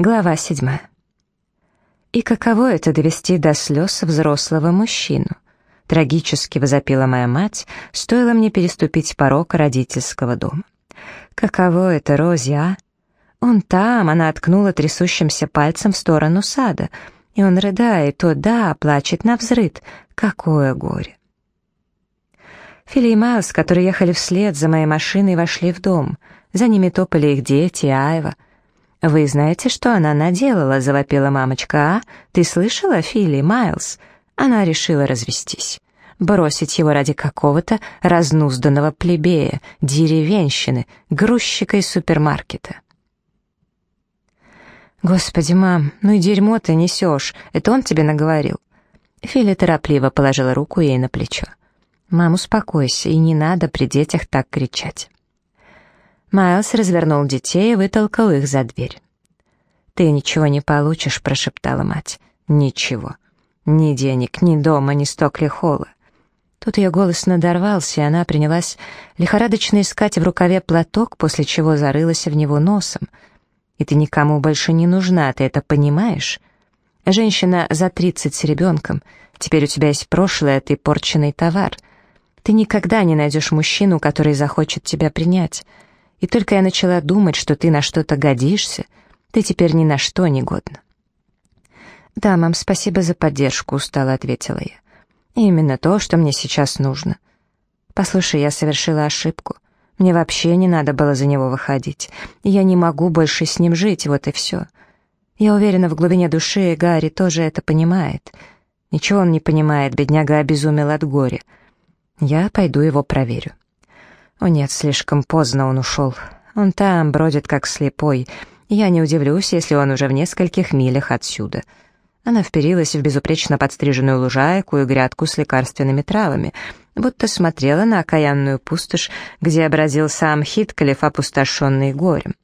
Глава седьмая. «И каково это довести до слез взрослого мужчину?» Трагически возопила моя мать, стоило мне переступить порог родительского дома. «Каково это, Рози, а? Он там», — она откнула трясущимся пальцем в сторону сада, и он рыдает, то да, плачет на взрыд. Какое горе! Фили и Майлз, которые ехали вслед за моей машиной, вошли в дом. За ними топали их дети и Айва — «Вы знаете, что она наделала?» — завопила мамочка. «А? Ты слышала, Филли, Майлз?» Она решила развестись. Бросить его ради какого-то разнузданного плебея, деревенщины, грузчика из супермаркета. «Господи, мам, ну и дерьмо ты несешь, это он тебе наговорил?» Филя торопливо положила руку ей на плечо. «Мам, успокойся, и не надо при детях так кричать». Майлз развернул детей и вытолкал их за дверь. «Ты ничего не получишь», — прошептала мать. «Ничего. Ни денег, ни дома, ни стокли холла». Тут ее голос надорвался, и она принялась лихорадочно искать в рукаве платок, после чего зарылась в него носом. «И ты никому больше не нужна, ты это понимаешь?» «Женщина за тридцать с ребенком. Теперь у тебя есть прошлое, ты порченный товар. Ты никогда не найдешь мужчину, который захочет тебя принять». И только я начала думать, что ты на что-то годишься, ты теперь ни на что не годна. «Да, мам, спасибо за поддержку», — устало ответила я. «Именно то, что мне сейчас нужно. Послушай, я совершила ошибку. Мне вообще не надо было за него выходить. Я не могу больше с ним жить, вот и все. Я уверена, в глубине души Гарри тоже это понимает. Ничего он не понимает, бедняга обезумел от горя. Я пойду его проверю». О нет, слишком поздно он ушел. Он там бродит как слепой. Я не удивлюсь, если он уже в нескольких милях отсюда. Она вперилась в безупречно подстриженную лужайку и грядку с лекарственными травами, будто смотрела на окаянную пустошь, где образил сам Хитклифф, опустошенный горем.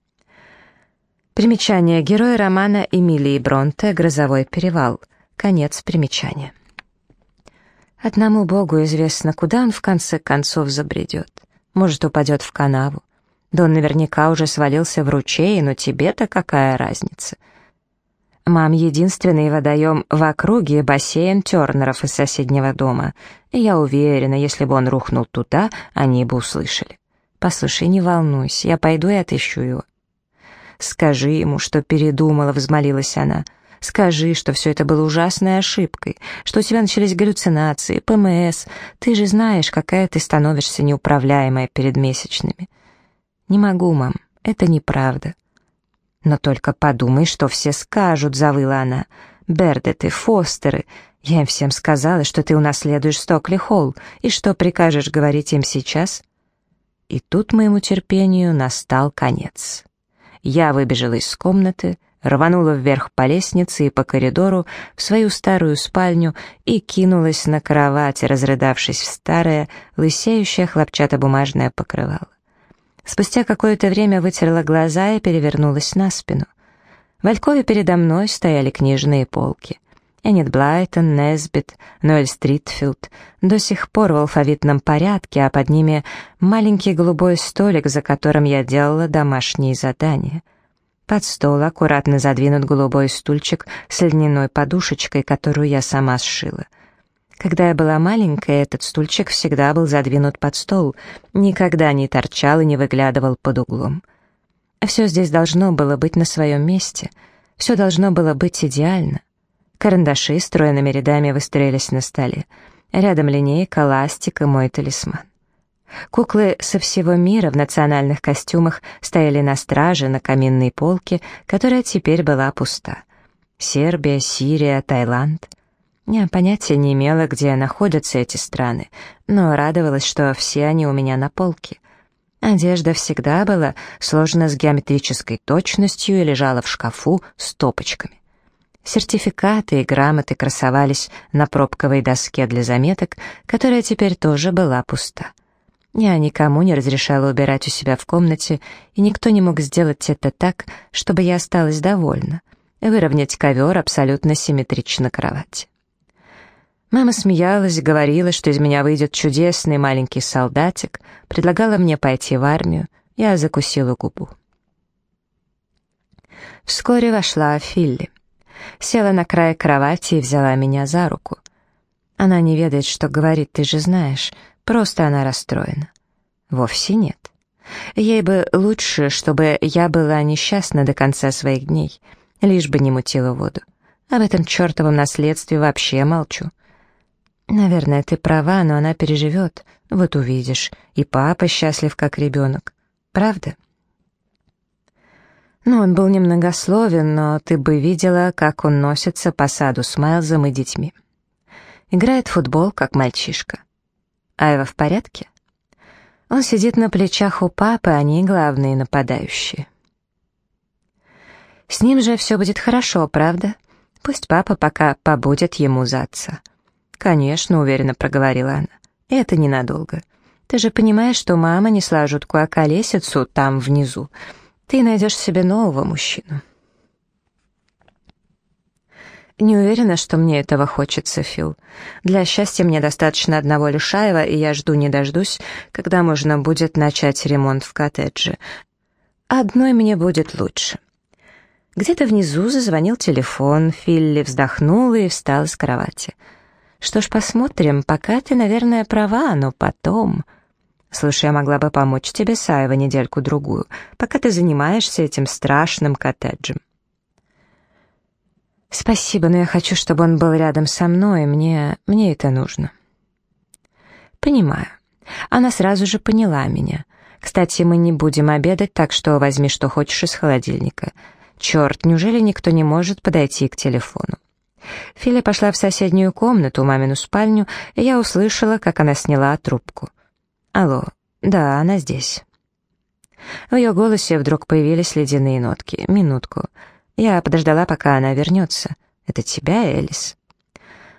Примечание героя романа Эмилии Бронте «Грозовой перевал». Конец примечания. Одному Богу известно, куда он в конце концов забредет. Может, упадет в канаву. Да он наверняка уже свалился в ручей, но тебе-то какая разница? Мам, единственный водоем в округе — бассейн Тернеров из соседнего дома. И я уверена, если бы он рухнул туда, они бы услышали. Послушай, не волнуйся, я пойду и отыщу его. Скажи ему, что передумала, взмолилась она. Скажи, что все это было ужасной ошибкой, что у тебя начались галлюцинации, ПМС. Ты же знаешь, какая ты становишься неуправляемая перед месячными. Не могу, мам, это неправда. Но только подумай, что все скажут, завыла она. Бердеты, Фостеры. Я им всем сказала, что ты унаследуешь Стокли Холл, и что прикажешь говорить им сейчас? И тут моему терпению настал конец. Я выбежала из комнаты, рванула вверх по лестнице и по коридору в свою старую спальню и кинулась на кровать, разрыдавшись в старое, лысеющее хлопчатобумажное покрывало. Спустя какое-то время вытерла глаза и перевернулась на спину. В Алькове передо мной стояли книжные полки. Эннет Блайтон, Несбит, Ноэль Стритфилд до сих пор в алфавитном порядке, а под ними маленький голубой столик, за которым я делала домашние задания — под стол аккуратно задвинут голубой стульчик с льняной подушечкой, которую я сама сшила. Когда я была маленькая, этот стульчик всегда был задвинут под стол, никогда не торчал и не выглядывал под углом. Все здесь должно было быть на своем месте, все должно было быть идеально. Карандаши стройными рядами выстроились на столе. Рядом линейка, ластик и мой талисман. Куклы со всего мира в национальных костюмах стояли на страже на каминной полке, которая теперь была пуста. Сербия, Сирия, Таиланд. Я понятия не имела, где находятся эти страны, но радовалась, что все они у меня на полке. Одежда всегда была сложена с геометрической точностью и лежала в шкафу с топочками. Сертификаты и грамоты красовались на пробковой доске для заметок, которая теперь тоже была пуста. Я никому не разрешала убирать у себя в комнате, и никто не мог сделать это так, чтобы я осталась довольна. Выровнять ковер абсолютно симметрично кровати. Мама смеялась, говорила, что из меня выйдет чудесный маленький солдатик, предлагала мне пойти в армию, я закусила губу. Вскоре вошла Филли. Села на край кровати и взяла меня за руку. Она не ведает, что говорит, ты же знаешь. Просто она расстроена. Вовсе нет. Ей бы лучше, чтобы я была несчастна до конца своих дней, лишь бы не мутила воду. Об этом чертовом наследстве вообще молчу. Наверное, ты права, но она переживет. Вот увидишь. И папа счастлив, как ребенок. Правда? Ну, он был немногословен, но ты бы видела, как он носится по саду с Майлзом и детьми. Играет в футбол, как мальчишка. Айва в порядке? Он сидит на плечах у папы, они главные нападающие. С ним же все будет хорошо, правда? Пусть папа пока побудет ему за отца. «Конечно», — уверенно проговорила она. «Это ненадолго. Ты же понимаешь, что мама несла жуткую околесицу там, внизу. Ты найдешь себе нового мужчину». «Не уверена, что мне этого хочется, Фил. Для счастья мне достаточно одного Лишаева, и я жду не дождусь, когда можно будет начать ремонт в коттедже. Одной мне будет лучше». Где-то внизу зазвонил телефон, Филли вздохнула и встала с кровати. «Что ж, посмотрим, пока ты, наверное, права, но потом...» «Слушай, я могла бы помочь тебе, Саева, недельку-другую, пока ты занимаешься этим страшным коттеджем». «Спасибо, но я хочу, чтобы он был рядом со мной, мне... мне это нужно». «Понимаю. Она сразу же поняла меня. Кстати, мы не будем обедать, так что возьми, что хочешь из холодильника». Черт, неужели никто не может подойти к телефону? Филя пошла в соседнюю комнату, мамину спальню, и я услышала, как она сняла трубку. «Алло, да, она здесь». В ее голосе вдруг появились ледяные нотки. «Минутку. Я подождала, пока она вернется. Это тебя, Элис?»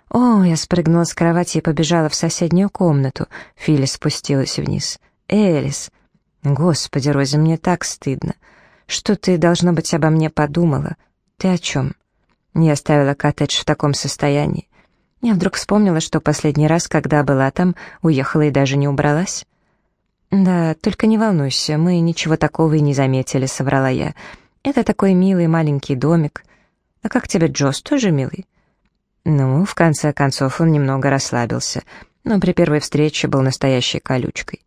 О, я спрыгнула с кровати и побежала в соседнюю комнату. Филя спустилась вниз. «Элис!» «Господи, Рози, мне так стыдно. Что ты, должно быть, обо мне подумала? Ты о чем? Не оставила коттедж в таком состоянии. Я вдруг вспомнила, что последний раз, когда была там, уехала и даже не убралась. «Да, только не волнуйся, мы ничего такого и не заметили», — соврала я. «Это такой милый маленький домик. А как тебе Джос, тоже милый?» Ну, в конце концов, он немного расслабился, но при первой встрече был настоящей колючкой.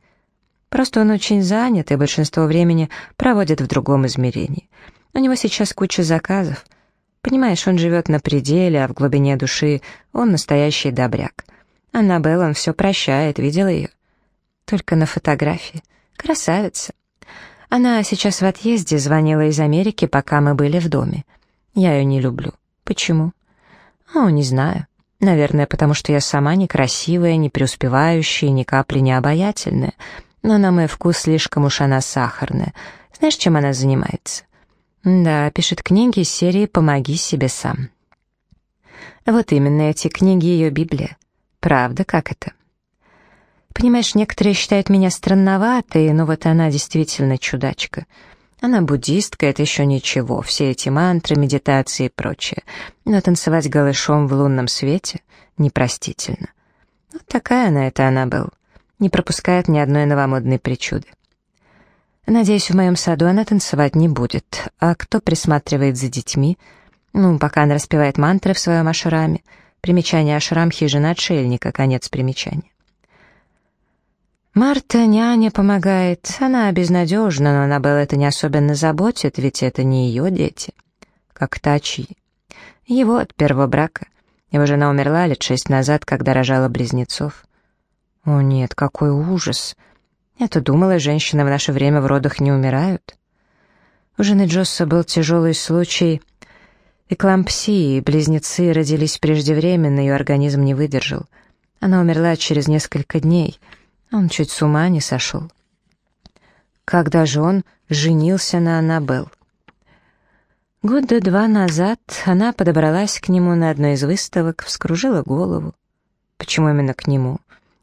Просто он очень занят и большинство времени проводит в другом измерении. У него сейчас куча заказов. Понимаешь, он живет на пределе, а в глубине души он настоящий добряк. Аннабелл он все прощает, видела ее? Только на фотографии. Красавица. Она сейчас в отъезде, звонила из Америки, пока мы были в доме. Я ее не люблю. Почему? О, не знаю. Наверное, потому что я сама некрасивая, не преуспевающая, ни капли не обаятельная но на мой вкус слишком уж она сахарная. Знаешь, чем она занимается? Да, пишет книги из серии «Помоги себе сам». Вот именно эти книги ее Библия. Правда, как это? Понимаешь, некоторые считают меня странноватой, но вот она действительно чудачка. Она буддистка, это еще ничего, все эти мантры, медитации и прочее. Но танцевать голышом в лунном свете непростительно. Вот такая она, это она был не пропускает ни одной новомодной причуды. Надеюсь, в моем саду она танцевать не будет. А кто присматривает за детьми? Ну, пока она распевает мантры в своем ашраме. Примечание ашрам — хижина отшельника, конец примечания. Марта няня помогает. Она безнадежна, но Аннабелл это не особенно заботит, ведь это не ее дети. Как Тачи. Его от первого брака. Его жена умерла лет шесть назад, когда рожала близнецов. О нет, какой ужас! Я-то думала, женщины в наше время в родах не умирают. У жены Джосса был тяжелый случай эклампсии, близнецы родились преждевременно, ее организм не выдержал. Она умерла через несколько дней. Он чуть с ума не сошел. Когда же он женился на Аннабелл? Года два назад она подобралась к нему на одной из выставок, вскружила голову. Почему именно к нему?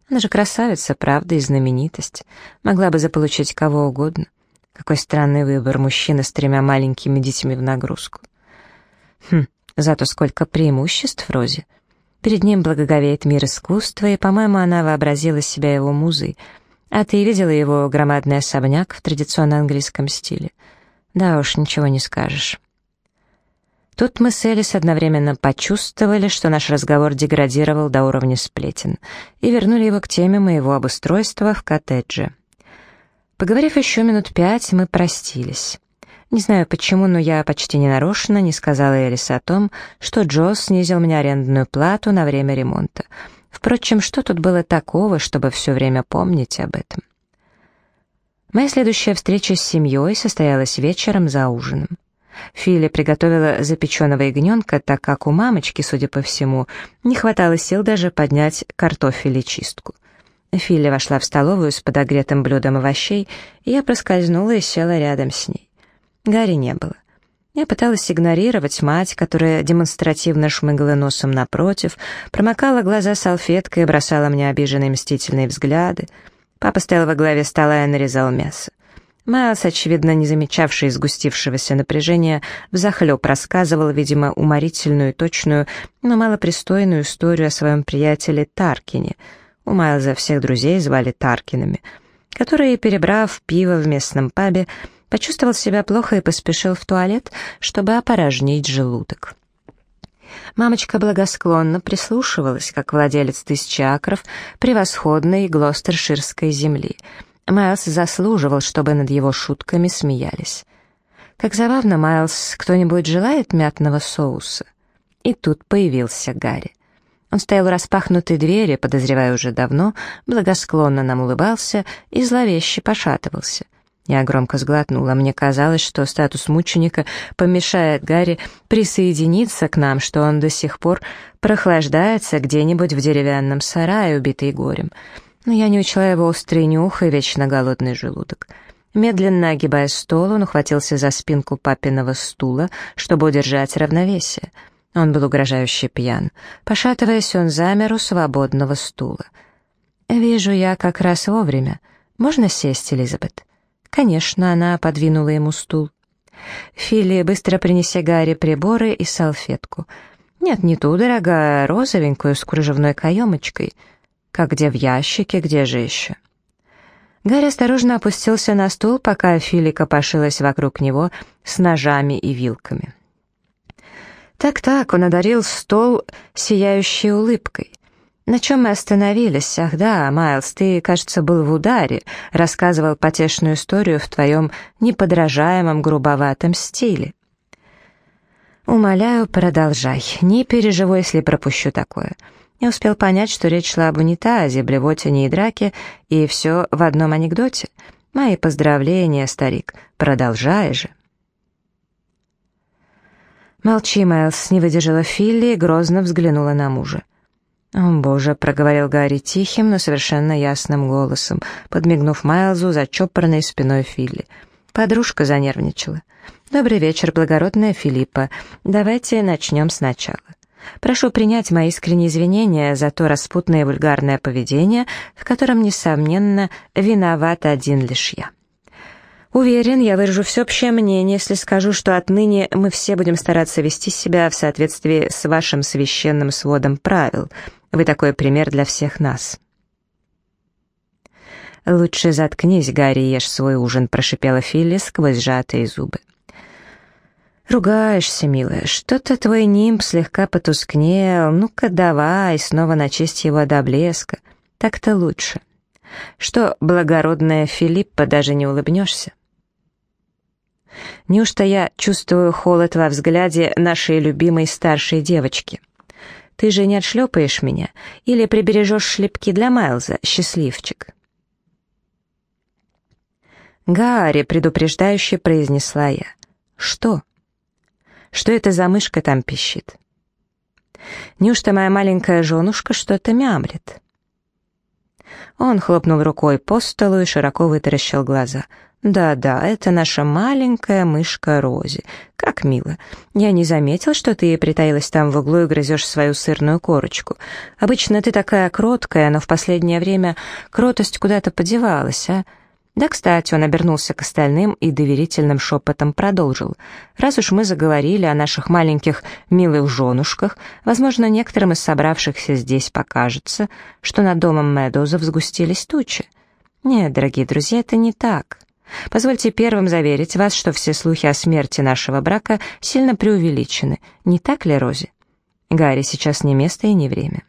Она же красавица, правда, и знаменитость. Могла бы заполучить кого угодно. Какой странный выбор мужчины с тремя маленькими детьми в нагрузку. Хм, зато сколько преимуществ Розе. Перед ним благоговеет мир искусства, и, по-моему, она вообразила себя его музой. А ты видела его громадный особняк в традиционно английском стиле? Да уж, ничего не скажешь. Тут мы с Элис одновременно почувствовали, что наш разговор деградировал до уровня сплетен, и вернули его к теме моего обустройства в коттедже. Поговорив еще минут пять, мы простились. Не знаю почему, но я почти ненарочно не сказала Элис о том, что Джо снизил мне арендную плату на время ремонта. Впрочем, что тут было такого, чтобы все время помнить об этом? Моя следующая встреча с семьей состоялась вечером за ужином. Филя приготовила запеченного ягненка, так как у мамочки, судя по всему, не хватало сил даже поднять картофель и чистку. Филя вошла в столовую с подогретым блюдом овощей, и я проскользнула и села рядом с ней. Гарри не было. Я пыталась игнорировать мать, которая демонстративно шмыгала носом напротив, промокала глаза салфеткой и бросала мне обиженные мстительные взгляды. Папа стоял во главе стола и нарезал мясо. Майлз, очевидно, не замечавший сгустившегося напряжения, взахлеб рассказывал, видимо, уморительную, точную, но малопристойную историю о своем приятеле Таркине. У Майлза всех друзей звали Таркинами, который, перебрав пиво в местном пабе, почувствовал себя плохо и поспешил в туалет, чтобы опорожнить желудок. Мамочка благосклонно прислушивалась, как владелец тысячи акров превосходной глостерширской земли — Майлз заслуживал, чтобы над его шутками смеялись. Как забавно, Майлз, кто-нибудь желает мятного соуса? И тут появился Гарри. Он стоял у распахнутой двери, подозревая уже давно, благосклонно нам улыбался и зловеще пошатывался. Я громко сглотнула. Мне казалось, что статус мученика помешает Гарри присоединиться к нам, что он до сих пор прохлаждается где-нибудь в деревянном сарае, убитый горем но я не учла его острый нюх и вечно голодный желудок. Медленно огибая стол, он ухватился за спинку папиного стула, чтобы удержать равновесие. Он был угрожающе пьян. Пошатываясь, он замер у свободного стула. «Вижу я как раз вовремя. Можно сесть, Элизабет?» «Конечно», — она подвинула ему стул. «Филли, быстро принеси Гарри приборы и салфетку». «Нет, не ту, дорогая, розовенькую с кружевной каемочкой». Как где в ящике, где же еще? Гарри осторожно опустился на стул, пока Филика пошилась вокруг него с ножами и вилками. Так-так, он одарил стол сияющей улыбкой. На чем мы остановились? Ах да, Майлз, ты, кажется, был в ударе, рассказывал потешную историю в твоем неподражаемом грубоватом стиле. Умоляю, продолжай. Не переживу, если пропущу такое. Не успел понять, что речь шла об унитазе, блевотине и драке, и все в одном анекдоте. Мои поздравления, старик, продолжай же. «Молчи, Майлз», — не выдержала Филли и грозно взглянула на мужа. «О, боже», — проговорил Гарри тихим, но совершенно ясным голосом, подмигнув Майлзу за чопорной спиной Филли. Подружка занервничала. «Добрый вечер, благородная Филиппа. Давайте начнем сначала. Прошу принять мои искренние извинения за то распутное и вульгарное поведение, в котором, несомненно, виноват один лишь я. Уверен, я выражу всеобщее мнение, если скажу, что отныне мы все будем стараться вести себя в соответствии с вашим священным сводом правил. Вы такой пример для всех нас. «Лучше заткнись, Гарри, ешь свой ужин», — прошипела Филли сквозь сжатые зубы. «Ругаешься, милая, что-то твой нимб слегка потускнел, ну-ка давай, снова начисть его до блеска, так-то лучше. Что, благородная Филиппа, даже не улыбнешься?» Неужто я чувствую холод во взгляде нашей любимой старшей девочки? Ты же не отшлепаешь меня или прибережешь шлепки для Майлза, счастливчик?» «Гарри», — предупреждающе произнесла я. «Что?» Что это за мышка там пищит? Неужто моя маленькая женушка что-то мямлет? Он хлопнул рукой по столу и широко вытаращил глаза. «Да-да, это наша маленькая мышка Рози. Как мило. Я не заметил, что ты притаилась там в углу и грызешь свою сырную корочку. Обычно ты такая кроткая, но в последнее время кротость куда-то подевалась, а? Да, кстати, он обернулся к остальным и доверительным шепотом продолжил. «Раз уж мы заговорили о наших маленьких милых женушках, возможно, некоторым из собравшихся здесь покажется, что над домом Мэдоузов сгустились тучи. Нет, дорогие друзья, это не так. Позвольте первым заверить вас, что все слухи о смерти нашего брака сильно преувеличены. Не так ли, Рози? Гарри, сейчас не место и не время.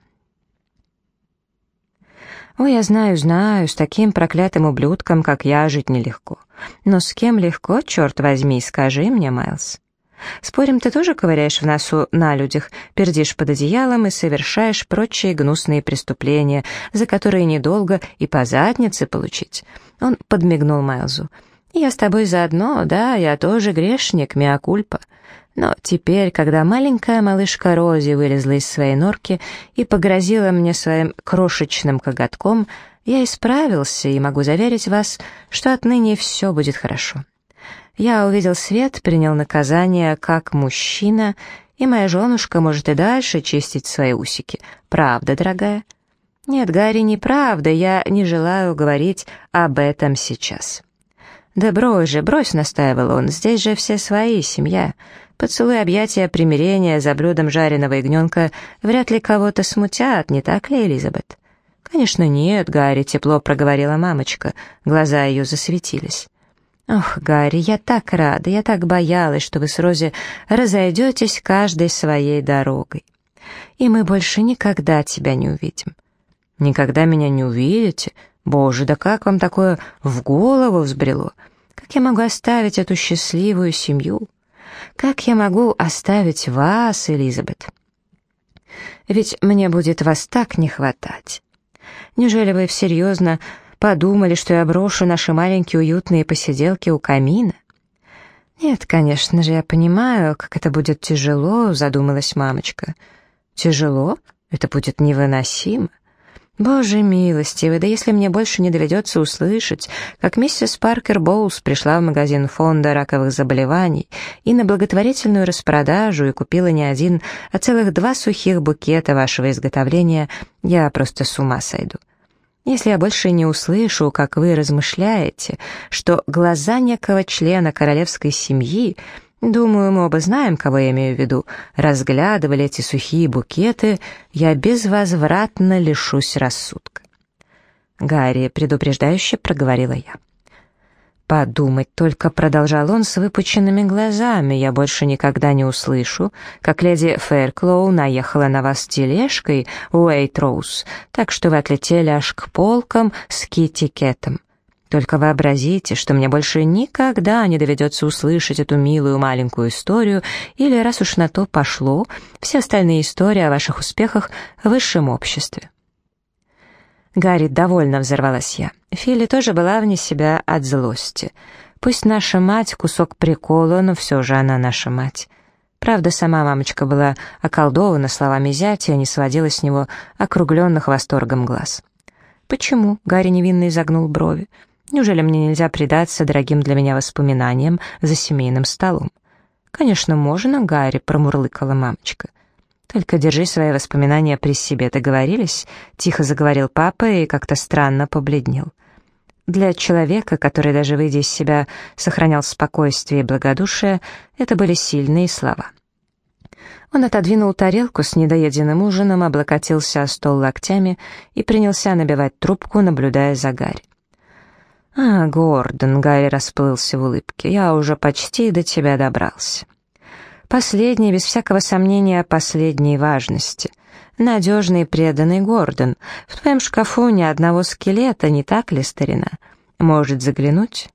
Ой, я знаю, знаю, с таким проклятым ублюдком, как я, жить нелегко. Но с кем легко, черт возьми, скажи мне, Майлз. Спорим, ты тоже ковыряешь в носу на людях, пердишь под одеялом и совершаешь прочие гнусные преступления, за которые недолго и по заднице получить. Он подмигнул Майлзу. «Я с тобой заодно, да, я тоже грешник, миокульпа». Но теперь, когда маленькая малышка Рози вылезла из своей норки и погрозила мне своим крошечным коготком, я исправился и могу заверить вас, что отныне все будет хорошо. Я увидел свет, принял наказание как мужчина, и моя женушка может и дальше чистить свои усики. Правда, дорогая?» «Нет, Гарри, неправда, я не желаю говорить об этом сейчас». «Да брось же, брось», — настаивал он, — «здесь же все свои, семья. Поцелуй объятия примирения за блюдом жареного ягненка вряд ли кого-то смутят, не так ли, Элизабет?» «Конечно нет, Гарри», — тепло проговорила мамочка. Глаза ее засветились. «Ох, Гарри, я так рада, я так боялась, что вы с Рози разойдетесь каждой своей дорогой. И мы больше никогда тебя не увидим. Никогда меня не увидите? Боже, да как вам такое в голову взбрело? Как я могу оставить эту счастливую семью? Как я могу оставить вас, Элизабет? Ведь мне будет вас так не хватать. Неужели вы всерьезно подумали, что я брошу наши маленькие уютные посиделки у камина? Нет, конечно же, я понимаю, как это будет тяжело, задумалась мамочка. Тяжело? Это будет невыносимо. Боже милостивый, да если мне больше не доведется услышать, как миссис Паркер Боулс пришла в магазин фонда раковых заболеваний и на благотворительную распродажу и купила не один, а целых два сухих букета вашего изготовления, я просто с ума сойду. Если я больше не услышу, как вы размышляете, что глаза некого члена королевской семьи — Думаю, мы оба знаем, кого я имею в виду. Разглядывали эти сухие букеты, я безвозвратно лишусь рассудка. Гарри предупреждающе проговорила я. «Подумать только», — продолжал он с выпученными глазами, «я больше никогда не услышу, как леди Фэрклоу наехала на вас тележкой, Уэйтроуз, так что вы отлетели аж к полкам с китикетом. Только вообразите, что мне больше никогда не доведется услышать эту милую маленькую историю, или, раз уж на то пошло, все остальные истории о ваших успехах в высшем обществе. Гарри довольно взорвалась я. Филли тоже была вне себя от злости. Пусть наша мать — кусок прикола, но все же она наша мать. Правда, сама мамочка была околдована словами зятя и не сводила с него округленных восторгом глаз. «Почему?» — Гарри невинно изогнул брови. Неужели мне нельзя предаться дорогим для меня воспоминаниям за семейным столом? Конечно, можно, Гарри, промурлыкала мамочка. Только держи свои воспоминания при себе, договорились? Тихо заговорил папа и как-то странно побледнел. Для человека, который даже выйдя из себя сохранял спокойствие и благодушие, это были сильные слова. Он отодвинул тарелку с недоеденным ужином, облокотился о стол локтями и принялся набивать трубку, наблюдая за Гарри. «А, Гордон», — Гарри расплылся в улыбке, — «я уже почти до тебя добрался». Последний, без всякого сомнения, последней важности. Надежный и преданный Гордон. В твоем шкафу ни одного скелета, не так ли, старина? Может заглянуть?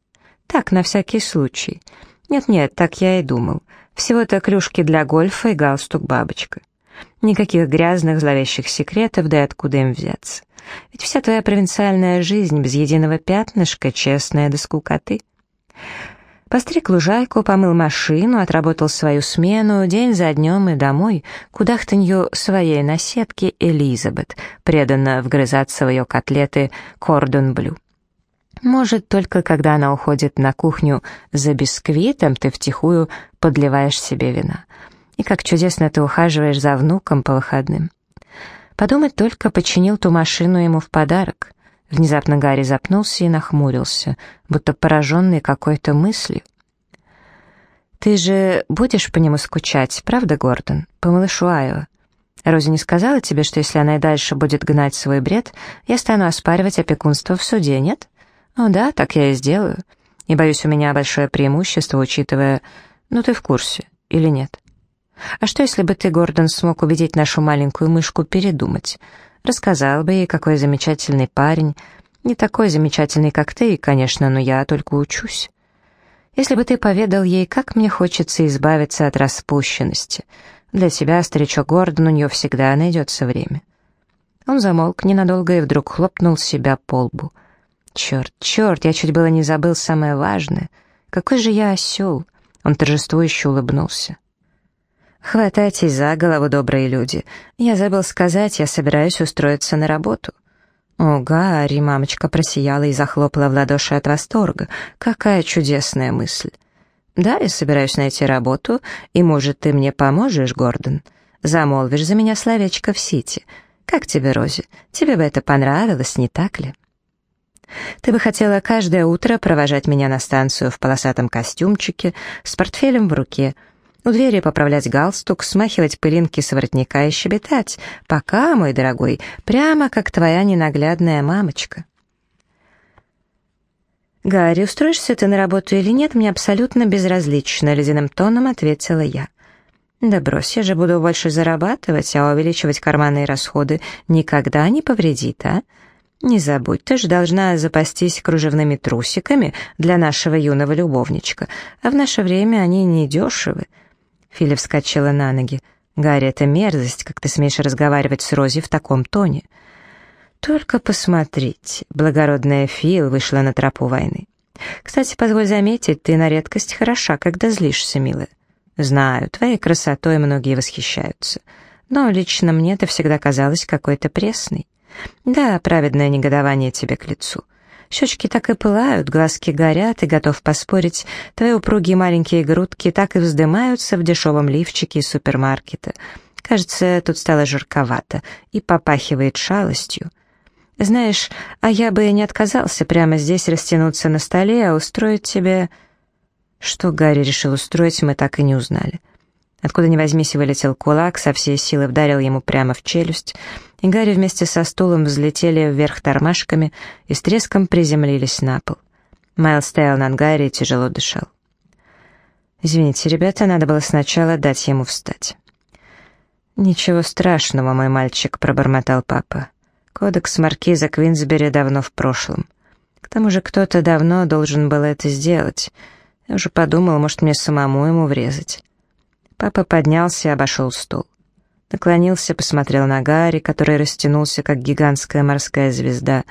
Так, на всякий случай. Нет-нет, так я и думал. Всего-то клюшки для гольфа и галстук-бабочка. Никаких грязных, зловещих секретов, да и откуда им взяться. Ведь вся твоя провинциальная жизнь без единого пятнышка, честная до скукоты. Постриг лужайку, помыл машину, отработал свою смену, день за днем и домой, кудахтанью своей наседки Элизабет, преданно вгрызаться в ее котлеты кордон блю. Может, только когда она уходит на кухню за бисквитом, ты втихую подливаешь себе вина. И как чудесно ты ухаживаешь за внуком по выходным. Подумать только, починил ту машину ему в подарок. Внезапно Гарри запнулся и нахмурился, будто пораженный какой-то мыслью. «Ты же будешь по нему скучать, правда, Гордон? По малышу Айва? Рози не сказала тебе, что если она и дальше будет гнать свой бред, я стану оспаривать опекунство в суде, нет? О да, так я и сделаю. И, боюсь, у меня большое преимущество, учитывая... Ну, ты в курсе, или нет? А что, если бы ты, Гордон, смог убедить нашу маленькую мышку передумать? Рассказал бы ей, какой замечательный парень. Не такой замечательный, как ты, конечно, но я только учусь. Если бы ты поведал ей, как мне хочется избавиться от распущенности. Для тебя, старичок Гордон, у нее всегда найдется время. Он замолк ненадолго и вдруг хлопнул себя по лбу. «Черт, черт, я чуть было не забыл самое важное. Какой же я осел!» Он торжествующе улыбнулся. «Хватайтесь за голову, добрые люди. Я забыл сказать, я собираюсь устроиться на работу». «О, Гарри!» — мамочка просияла и захлопала в ладоши от восторга. «Какая чудесная мысль!» «Да, я собираюсь найти работу, и, может, ты мне поможешь, Гордон? Замолвишь за меня словечко в Сити. Как тебе, Рози? Тебе бы это понравилось, не так ли?» «Ты бы хотела каждое утро провожать меня на станцию в полосатом костюмчике с портфелем в руке, у двери поправлять галстук, смахивать пылинки с воротника и щебетать. Пока, мой дорогой, прямо как твоя ненаглядная мамочка. «Гарри, устроишься ты на работу или нет, мне абсолютно безразлично», — ледяным тоном ответила я. «Да брось, я же буду больше зарабатывать, а увеличивать карманные расходы никогда не повредит, а? Не забудь, ты же должна запастись кружевными трусиками для нашего юного любовничка, а в наше время они недешевы». Филя вскочила на ноги. «Гарри, это мерзость, как ты смеешь разговаривать с Рози в таком тоне?» «Только посмотрите, благородная Фил вышла на тропу войны. Кстати, позволь заметить, ты на редкость хороша, когда злишься, милая. Знаю, твоей красотой многие восхищаются, но лично мне ты всегда казалась какой-то пресной. Да, праведное негодование тебе к лицу. Щечки так и пылают, глазки горят, и готов поспорить, твои упругие маленькие грудки так и вздымаются в дешевом лифчике из супермаркета. Кажется, тут стало жарковато и попахивает шалостью. Знаешь, а я бы не отказался прямо здесь растянуться на столе, а устроить тебе... Что Гарри решил устроить, мы так и не узнали. Откуда ни возьмись вылетел кулак, со всей силы вдарил ему прямо в челюсть — и Гарри вместе со стулом взлетели вверх тормашками и с треском приземлились на пол. Майлз стоял над Гарри и тяжело дышал. «Извините, ребята, надо было сначала дать ему встать». «Ничего страшного, мой мальчик», — пробормотал папа. «Кодекс маркиза Квинсбери давно в прошлом. К тому же кто-то давно должен был это сделать. Я уже подумал, может, мне самому ему врезать». Папа поднялся и обошел стол. Наклонился, посмотрел на Гарри, который растянулся, как гигантская морская звезда.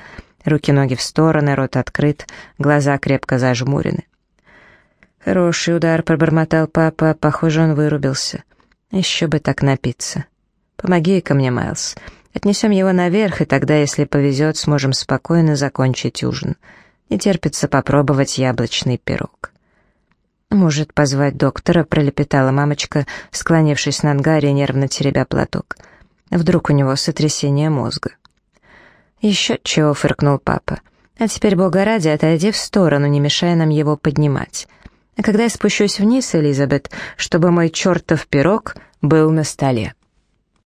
Руки-ноги в стороны, рот открыт, глаза крепко зажмурены. «Хороший удар», — пробормотал папа, похоже, он вырубился. «Еще бы так напиться. Помоги-ка мне, Майлз. Отнесем его наверх, и тогда, если повезет, сможем спокойно закончить ужин. Не терпится попробовать яблочный пирог». «Может, позвать доктора?» — пролепетала мамочка, склонившись над Гарри, нервно теребя платок. «Вдруг у него сотрясение мозга». «Еще чего?» — фыркнул папа. «А теперь, бога ради, отойди в сторону, не мешая нам его поднимать. А когда я спущусь вниз, Элизабет, чтобы мой чертов пирог был на столе».